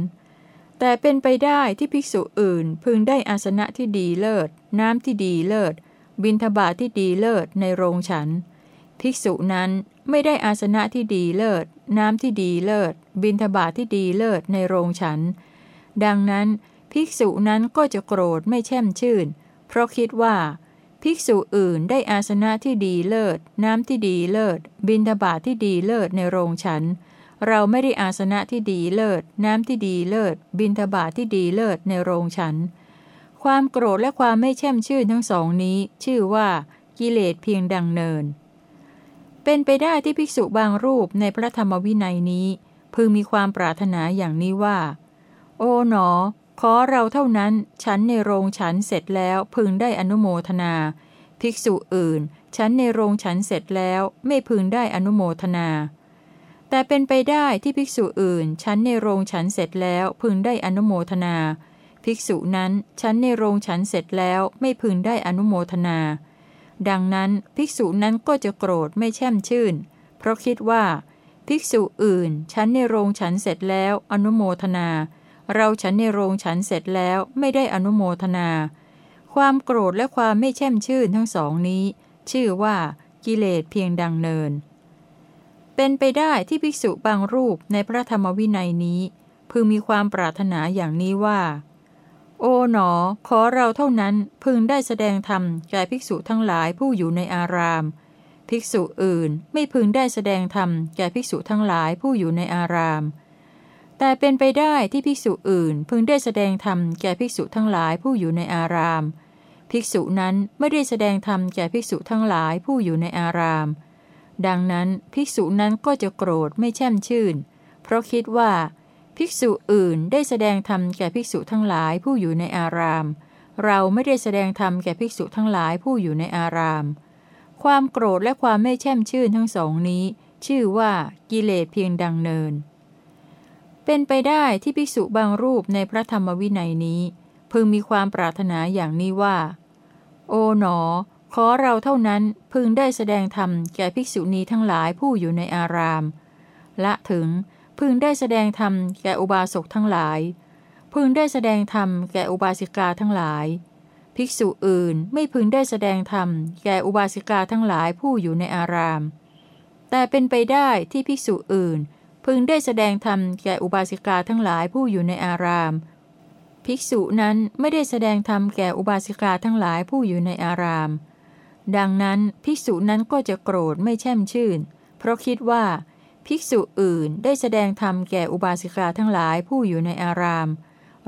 แต่เป็นไปได้ที่ภิกษุอื่นพึงได้อาสนะที่ดีเลิศ น้ำที่ดีเลิศ บิณฑบาตที่ดีเลิศในโรงฉัน ภิกษุนั้นไม่ได้อาสนะที่ดีเลิศ น้ำที่ดีเลิศ บิณฑบาตที่ดีเลิศในโรงฉัน ดังนั้นภิกษุนั้นก็จะโกรธไม่แช่มชื่น เพราะคิดว่า ภิกษุอื่นได้อาสนะที่ดีเลิศ น้ำที่ดีเลิศ บิณฑบาตที่ดีเลิศในโรงฉัน เราไม่ได้อาสนะที่ดีเลิศ น้ำที่ดีเลิศ บิณฑบาตที่ดีเลิศในโรงฉัน ความโกรธและความไม่แช่มชื่นทั้งสองนี้ ชื่อว่ากิเลสเพียงดังเนิน เป็นไปได้ที่ภิกษุบางรูปในพระธรรมวินัยนี้ พึงมีความปรารถนาอย่างนี้ว่า โอ๋หนอ ขอเราเท่านั้นฉันในโรงฉันเสร็จแล้วพึงได้อนุโมทนา ภิกษุอื่น ฉันในโรงฉันเสร็จแล้วไม่พึงได้อนุโมทนา แต่เป็นไปได้ที่ภิกษุอื่น ฉันในโรงฉันเสร็จแล้วพึงได้อนุโมทนา ภิกษุนั้นฉันในโรงฉันเสร็จแล้วไม่พึงได้อนุโมทนา ดังนั้นภิกษุนั้นก็จะโกรธไม่แช่มชื่น เพราะคิดว่า ภิกษุอื่น ฉันในโรงฉันเสร็จแล้วอนุโมทนา เราฉันในโรงฉันเสร็จแล้วไม่ได้อนุโมทนา ความโกรธและความไม่แช่มชื่นทั้งสองนี้ ชื่อว่ากิเลสเพียงดังเนิน เป็นไปได้ที่ภิกษุบางรูปในพระธรรมวินัยนี้ พึงมีความปรารถนาอย่างนี้ว่า โอ๋หนอ ขอเราเท่านั้นพึงได้แสดงธรรมแก่ภิกษุทั้งหลายผู้อยู่ในอาราม ภิกษุอื่นไม่พึงได้แสดงธรรมแก่ภิกษุทั้งหลายผู้อยู่ในอาราม แต่เป็นไปได้ที่ภิกษุอื่นพึงได้แสดงธรรมแก่ภิกษุทั้งหลายผู้อยู่ในอาราม ภิกษุนั้นไม่ได้แสดงธรรมแก่ภิกษุทั้งหลายผู้อยู่ในอาราม ดังนั้นภิกษุนั้นก็จะโกรธไม่แช่มชื่น เพราะคิดว่า ภิกษุอื่นได้แสดงธรรมแก่ภิกษุทั้งหลายผู้อยู่ในอาราม เราไม่ได้แสดงธรรมแก่ภิกษุทั้งหลายผู้อยู่ในอาราม ความโกรธและความไม่แช่มชื่นทั้งสองนี้ ชื่อว่ากิเลสเพียงดังเนิน เป็นไปได้ที่ภิกษุบางรูปในพระธรรมวินัยนี้ พึงมีความปรารถนาอย่างนี้ว่า โอ๋หนอ ขอเราเท่านั้นพึงได้แสดงธรรมแก่ภิกษุณีทั้งหลายผู้อยู่ในอาราม ละถึงพึงได้แสดงธรรมแก่อุบาสกทั้งหลาย พึงได้แสดงธรรมแก่อุบาสิกาทั้งหลาย ภิกษุอื่นไม่พึงได้แสดงธรรมแก่อุบาสิกาทั้งหลายผู้อยู่ในอาราม แต่เป็นไปได้ที่ภิกษุอื่น พึงได้แสดงธรรมแก่อุบาสิกาทั้งหลายผู้อยู่ในอาราม ภิกษุนั้นไม่ได้แสดงธรรมแก่อุบาสิกาทั้งหลายผู้อยู่ในอาราม ดังนั้นภิกษุนั้นก็จะโกรธไม่แช่มชื่น เพราะคิดว่า ภิกษุอื่นได้แสดงธรรมแก่อุบาสิกาทั้งหลายผู้อยู่ในอาราม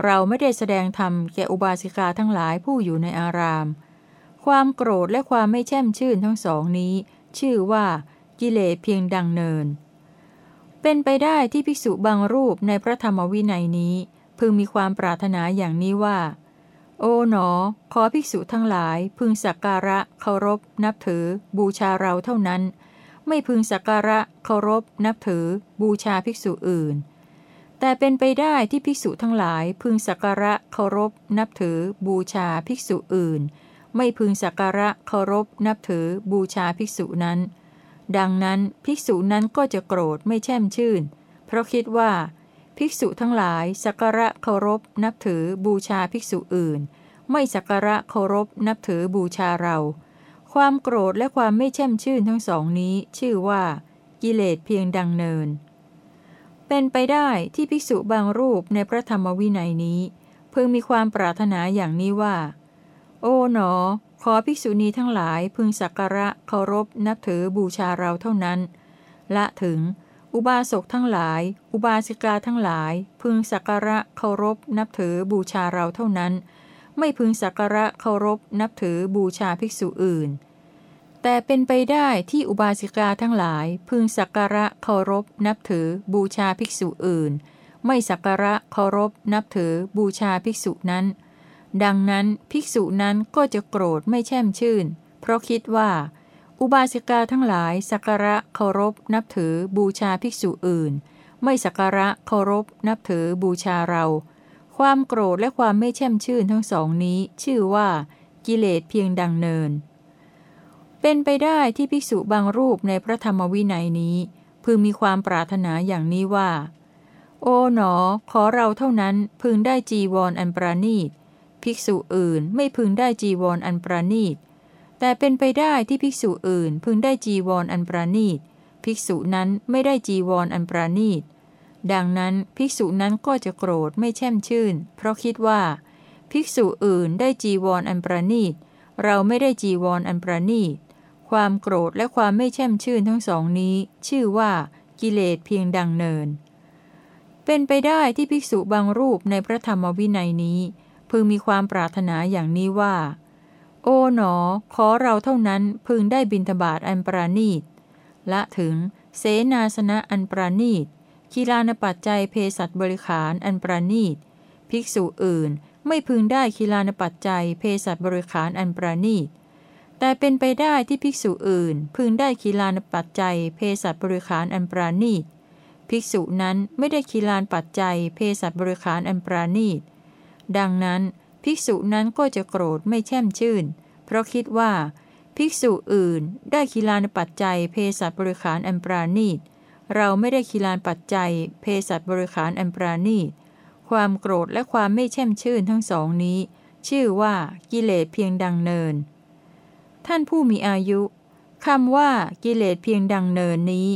เราไม่ได้แสดงธรรมแก่อุบาสิกาทั้งหลายผู้อยู่ในอาราม ความโกรธและความไม่แช่มชื่นทั้งสองนี้ ชื่อว่ากิเลสเพียงดังเนิน เป็นไปได้ที่ภิกษุบางรูปในพระธรรมวินัยนี้ พึงมีความปรารถนาอย่างนี้ว่า โอ๋หนอ ขอภิกษุทั้งหลาย พึงสักการะเคารพ นับถือ บูชาเราเท่านั้น ไม่พึงสักการะเคารพ นับถือ บูชาภิกษุอื่น แต่เป็นไปได้ที่ภิกษุทั้งหลาย พึงสักการะเคารพ นับถือ บูชาภิกษุอื่น ไม่พึงสักการะเคารพ นับถือ บูชาภิกษุนั้น ดังนั้นภิกษุนั้นก็จะโกรธไม่แช่มชื่น เพราะคิดว่า ภิกษุทั้งหลาย สักการะเคารพ นับถือบูชาภิกษุอื่น ไม่สักการะเคารพ นับถือบูชาเรา ความโกรธและความไม่แช่มชื่นทั้งสองนี้ ชื่อว่า กิเลสเพียงดังเนิน เป็นไปได้ที่ภิกษุบางรูปในพระธรรมวินัยนี้ เพึงมีความปรารถนาอย่างนี้ว่า โอ๋หนอ ขอภิกษุณีทั้งหลายพึงสักการะเคารพนับถือบูชาเราเท่านั้น ละถึง อุบาสกทั้งหลาย อุบาสิกาทั้งหลาย พึงสักการะเคารพนับถือบูชาเราเท่านั้น ไม่พึงสักการะเคารพนับถือบูชาภิกษุอื่น แต่เป็นไปได้ที่อุบาสิกาทั้งหลาย พึงสักการะเคารพนับถือบูชาภิกษุอื่น ไม่สักการะเคารพนับถือบูชาภิกษุนั้น ดังนั้นภิกษุนั้นก็จะโกรธไม่แช่มชื่น เพราะคิดว่า อุบาสิกาทั้งหลายสักการะเคารพ นับถือบูชาภิกษุอื่น ไม่สักการะเคารพ นับถือบูชาเรา ความโกรธและความไม่แช่มชื่นทั้งสองนี้ ชื่อว่า กิเลสเพียงดังเนิน เป็นไปได้ที่ภิกษุบางรูปในพระธรรมวินัยนี้พึงมีความปรารถนาอย่างนี้ว่า โอ๋หนอ ขอเราเท่านั้นพึงได้จีวรออันประณีต ภิกษุอื่นไม่พึงได้จีวรออันประณีต แต่เป็นไปได้ที่ภิกษุอื่นพึงได้จีวรออันประณีต ภิกษุนั้นไม่ได้จีวรออันประณีต ดังนั้นภิกษุนั้นก็จะโกรธไม่แช่มชื่น เพราะคิดว่า ภิกษุอื่นได้จีวรออันประณีต เราไม่ได้จีวรออันประณีต ความโกรธและความไม่แช่มชื่นทั้งสองนี้ ชื่อว่ากิเลสเพียงดังเนินเป็นไปได้ที่ภิกษุบางรูปในพระธรรมวินัยนี้ พึงมีความปรารถนาอย่างนี้ว่า โอ๋หนอ ขอเราเท่านั้นพึงได้บินทบาทอันปราณีตละถึงเสนาสนะอันปราณีตกีฬานปัจจัยเพสัตบริขารอันปราณีต ภิกษุอื่นไม่พึงได้คีลานปัจจัยเพสัตบริขารอันปราณีต แต่เป็นไปได้ที่ภิกษุอื่น พึงได้คีลานปัจจัยเพสัตบริขารอันปราณีต ภิกษุนั้นไม่ได้คีลานปัจจัยเพสัตบริขารอันปราณีต ดังนั้นภิกษุนั้นก็จะโกรธไม่แช่มชื่น เพราะคิดว่า ภิกษุอื่นได้คีลานปัจจัยเพสัตบริขารอันปราณีต เราไม่ได้คีลานปัจจัยเพสัตบริขารอันปราณีต ความโกรธและความไม่แช่มชื่นทั้งสองนี้ ชื่อว่ากิเลสเพียงดังเนิน ท่านผู้มีอายุคำว่ากิเลสเพียงดังเนินนี้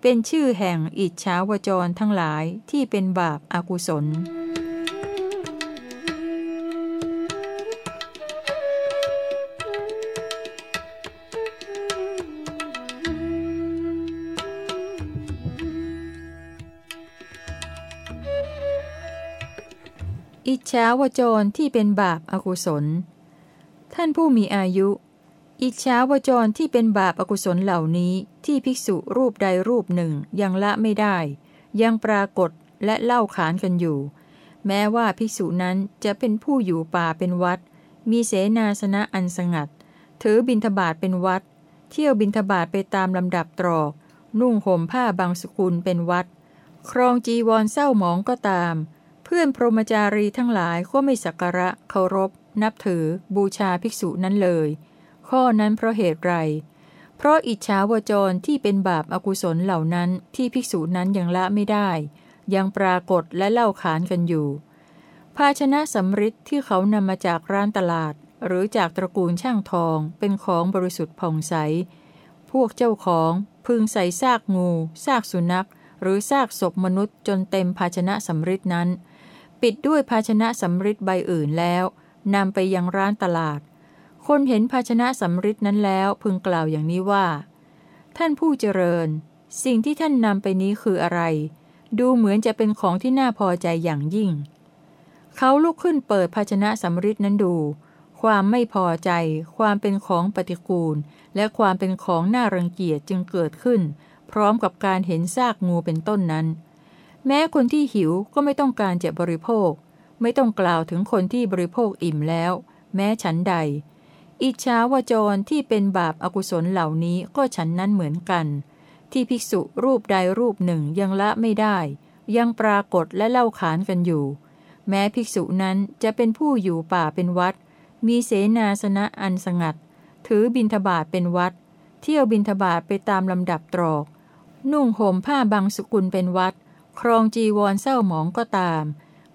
เป็นชื่อแห่งอิจฉาวจรทั้งหลายที่เป็นบาปอากุศล อิจฉาวจรที่เป็นบาปอากุศล ท่านผู้มีอายุ อิจฉาวจรที่เป็นบาปอากุศลเหล่านี้ที่ภิกษุรูปใดรูปหนึ่งยังละไม่ได้ ยังปรากฏและเล่าขานกันอยู่ แม้ว่าภิกษุนั้นจะเป็นผู้อยู่ป่าเป็นวัด มีเสนาสนะอันสงัด ถือบิณฑบาตเป็นวัด เที่ยวบิณฑบาตไปตามลำดับตรอก นุ่งห่มผ้าบางสกุลเป็นวัด ครองจีวรเศร้าหมองก็ตาม พื่อนพรหมจารีทั้งหลายก็ไม่สักการะเคารพ นับถือ บูชาภิกษุนั้นเลย ข้อนั้นเพราะเหตุไร เพราะอิจฉาวจรที่เป็นบาปอากุศลเหล่านั้นที่ภิกษุนั้นยังละไม่ได้ ยังปรากฏและเล่าขานกันอยู่ ภาชนะสำริดที่เขานำมาจากร้านตลาด หรือจากตระกูลช่างทองเป็นของบริสุทธิ์ผ่องใส พวกเจ้าของพึงใส่ซากงูซากสุนัข หรือซากศพมนุษย์จนเต็มภาชนะสำริดนั้น ปิดด้วยภาชนะสำริดใบอื่นแล้วนำไปยังร้านตลาด คนเห็นภาชนะสำริดนั้นแล้วพึงกล่าวอย่างนี้ว่า ท่านผู้เจริญ สิ่งที่ท่านนำไปนี้คืออะไร ดูเหมือนจะเป็นของที่น่าพอใจอย่างยิ่ง เขาลุกขึ้นเปิดภาชนะสำริดนั้นดู ความไม่พอใจ ความเป็นของปฏิกูล และความเป็นของน่ารังเกียจจึงเกิดขึ้น พร้อมกับการเห็นซากงูเป็นต้นนั้น แม้คนที่หิวก็ไม่ต้องการจะบริโภค ไม่ต้องกล่าวถึงคนที่บริโภคอิ่มแล้ว แม้ฉันใด อิจฉาวจรที่เป็นบาปอากุศลเหล่านี้ก็ฉันนั้นเหมือนกัน ที่ภิกษุรูปใดรูปหนึ่งยังละไม่ได้ ยังปรากฏและเล่าขานกันอยู่ แม้ภิกษุนั้นจะเป็นผู้อยู่ป่าเป็นวัด มีเสนาสนะอันสงัด ถือบินทบาทเป็นวัด เที่ยวบินทบาทไปตามลำดับตรอก นุ่งห่มผ้าบางสกุลเป็นวัด ครองจีวรเศร้าหมองก็ตาม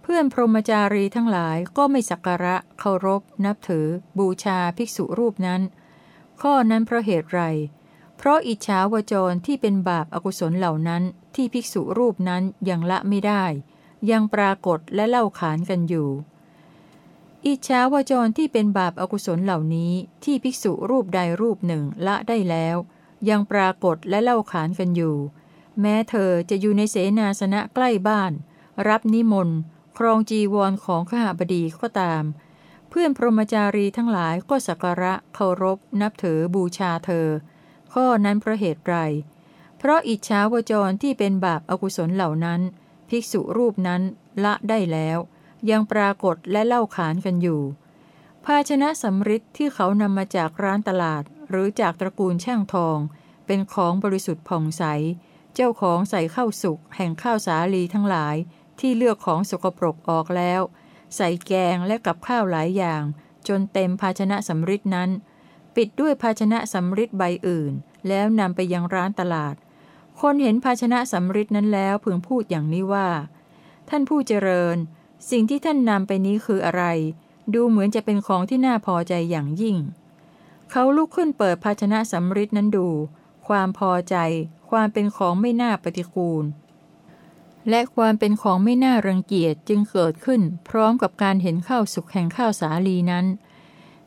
เพื่อนพรหมจารีทั้งหลายก็ไม่สักการะเคารพ นับถือ บูชาภิกษุรูปนั้น ข้อนั้นเพราะเหตุไร เพราะอิจฉาวจรที่เป็นบาปอากุศลเหล่านั้นที่ภิกษุรูปนั้นยังละไม่ได้ ยังปรากฏและเล่าขานกันอยู่ อิจฉาวจรที่เป็นบาปอากุศลเหล่านี้ที่ภิกษุรูปใดรูปหนึ่งละได้แล้ว ยังปรากฏและเล่าขานกันอยู่ แม้เธอจะอยู่ในเสนาสนะใกล้บ้าน รับนิมนต์ครองจีวรของข้าบดีก็ตาม เพื่อนพรหมจารีทั้งหลายก็สักการะเคารพ นับถือบูชาเธอ ข้อนั้นเพราะเหตุไร เพราะอิจฉาวจรที่เป็นบาปอากุศลเหล่านั้น ภิกษุรูปนั้นละได้แล้ว ยังปรากฏและเล่าขานกันอยู่ ภาชนะสำริดที่เขานำมาจากร้านตลาด หรือจากตระกูลช่างทอง เป็นของบริสุทธิ์ผ่องใส เจ้าของใส่ข้าวสุกแห่งข้าวสาลีทั้งหลาย ที่เลือกของสกปรกออกแล้ว ใส่แกงและกับข้าวหลายอย่าง จนเต็มภาชนะสำริดนั้น ปิดด้วยภาชนะสำริดใบอื่น แล้วนำไปยังร้านตลาด คนเห็นภาชนะสำริดนั้นแล้วพึงพูดอย่างนี้ว่า ท่านผู้เจริญ สิ่งที่ท่านนำไปนี้คืออะไร ดูเหมือนจะเป็นของที่น่าพอใจอย่างยิ่ง เขาลุกขึ้นเปิดภาชนะสำริดนั้นดู ความพอใจ ความเป็นของไม่น่าปฏิกูล และความเป็นของไม่น่ารังเกียจจึงเกิดขึ้น พร้อมกับการเห็นข้าวสุกแห่งข้าวสาลีนั้น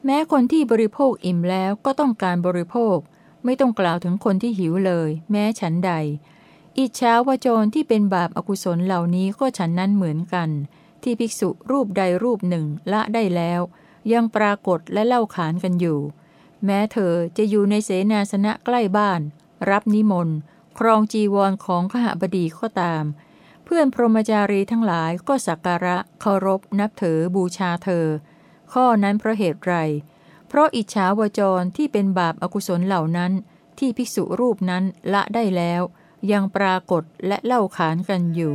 แม้คนที่บริโภคอิ่มแล้วก็ต้องการบริโภค ไม่ต้องกล่าวถึงคนที่หิวเลย แม้ฉันใด อิจฉาวาจรที่เป็นบาปอากุศลเหล่านี้ก็ฉันนั้นเหมือนกัน ที่ภิกษุรูปใดรูปหนึ่งละได้แล้ว ยังปรากฏและเล่าขานกันอยู่ แม้เธอจะอยู่ในเสนาสนะใกล้บ้าน รับนิมนต์ ครองจีวรของขหบดีก็ตาม เพื่อนพรหมจารีทั้งหลายก็สักการะเคารพ นับถือบูชาเธอ ข้อนั้นเพราะเหตุไร เพราะอิจฉาวจรที่เป็นบาปอากุศลเหล่านั้น ที่ภิกษุรูปนั้นละได้แล้ว ยังปรากฏและเล่าขานกันอยู่